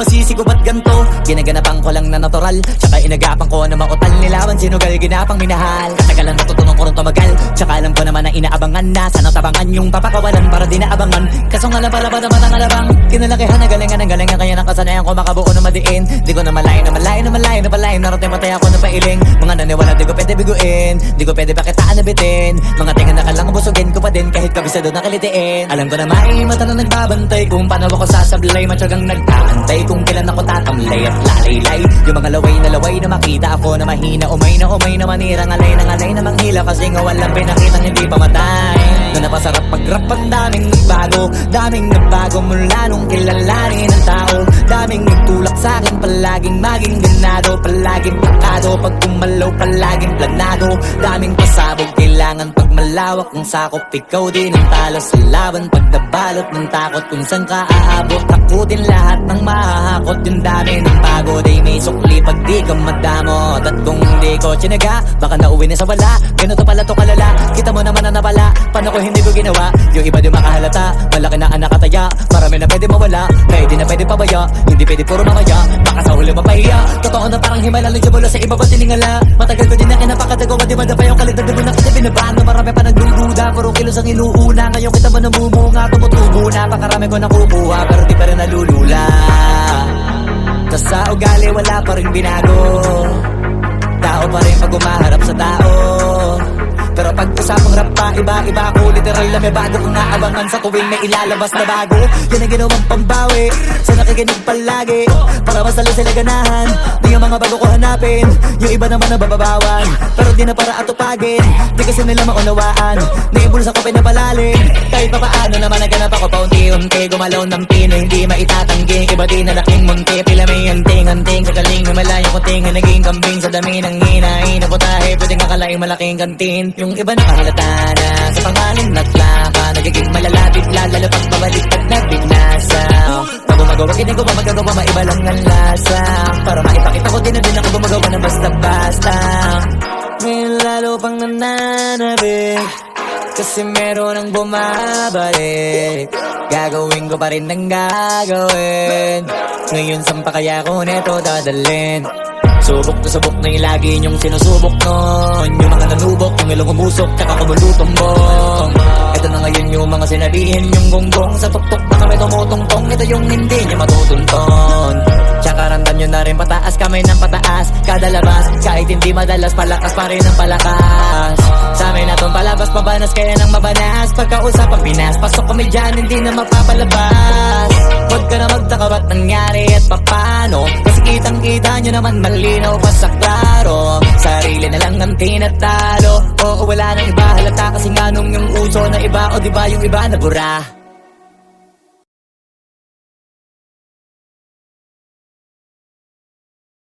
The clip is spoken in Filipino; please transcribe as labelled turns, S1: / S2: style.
S1: Sisi ko ba't ganto? Ginaganapan ko lang na natural. Tsaka inagapan ko na mautal. Nilawan Sinugal ginapang minahal. Katagalan natutunan ko rin tumagal. Tsaka alam ko naman na inaabangan na. Sana tabangan yung papakawalan para di naabangan Kaso nga lang pala ba naman ang alabang. Kinalakihan na galingan ang galingan Kaya nakasanayan ko makabuo na madiin. Di ko na malayo na malayo malayo na malayo Narating matay ako na pailing. Mga naniwala di ko pwede biguin. Di ko pwede bakitaan na bitin Mga tinga na kalang busugin ko pa din Kahit kabisado na kalitiin. Alam ko na may mata na nagbabantay Kung paano ako sasablay. Matyagang nagtaantay Kung kailan ako tatamlay at lalaylay. Yung mga laway na laway na makita ako na mahina. Umay na umay na manira Ngalay na ngalay na manghila. Kasi nga walang pinakitang hindi pa matay. Na napasarap mag-rap ang daming nagbago Daming nagbago mula nung kilalanin ang tao. Daming Palaging maging ganado Palaging pakado Pag kumalaw palaging planado. Daming pasabog Kailangan pag malawak ang sakop. Ikaw din ang talo sa laban Pag nabalot ng takot. Kung saan ka aabot Takutin lahat ng mahahakot. Yung dami ng pagod Ay may sukli pag di ka madamot At kung hindi ko tsinaga Baka nauwi na sa wala. Ganito pala to kalala. Kita mo naman na napala Paano ko hindi ko ginawa? Yung iba di makahalata. Malaki na anak kataya Marami na pwede mawala. Di na pwede pabaya. Hindi pwede puro mamaya. Baka sa huli mapahiya. Totoo na parang himala Lang mula sa iba ba tiningala? Matagal ko din na kinapakatago. Di ba pa yung kalidad Di na kasi binabago Marami pa nagdududa Puro kilos ang inuuna. Ngayon kita mo namumunga Tumutubo na. Pakarami ko nakukuha sa ugali wala pa rin binago. Tao pa rin pag umaharap sa tao. Pero pag usapang rap pa, iba-iba ako Literal na may bago kong naabangan sa tuwing may ilalabas na bago. Yan ang ginawang pambawi Sa nakikinig palagi. Para mas sila ganahan Di yung mga bago ko hanapin. Yung iba naman na bababawan Pero di na para atupagin. Di kasi nila maunawaan Naibulsa ko pinapalalim Kahit pa paano naman naganap ako paunti-unti Gumalaw ng pino, hindi maitatanggi Iba di na laking munti. Pila may anting-anting Sa galing na malayo ko tinga Naging kambing. Sa dami ng hinahin Na putahe, pwedeng akalaing malaking kantin. Yung iba nakahalata na Ang lasa. Para maipakita ko din na din ako gumagawa ng basta-basta. Ngayon lalo pang nananabik Kasi meron ang bumabalik. Gagawin ko pa rin ang gagawin. Ngayon saan pa kaya ko neto dadalhin? Subok na subok na yung lagi niyong sinusubok nun Yung mga nanubok, yung ilong umusok, tsaka na ngayon yung mga sinabihin yung gonggong Sa tuktok na kami tumutungtong, ito yung hindi niya matutunton Tsaka randam nyo na rin pataas kamay ng pataas. Kada labas, kahit hindi madalas Palakas pa rin ang palakas. Sa amin na tong palabas, pabanas kaya nang mabanas. Pagkausap ang Pinas, pasok kami dyan Hindi na mapapalabas. Huwag ka na magtaka ba't nangyari at papano Kasi kitang kita nyo naman malinaw pa sa klaro. Sarili na lang ang tinatalo. Oo wala nang iba halata kasi nga nung yung uso na iba O di ba yung iba nabura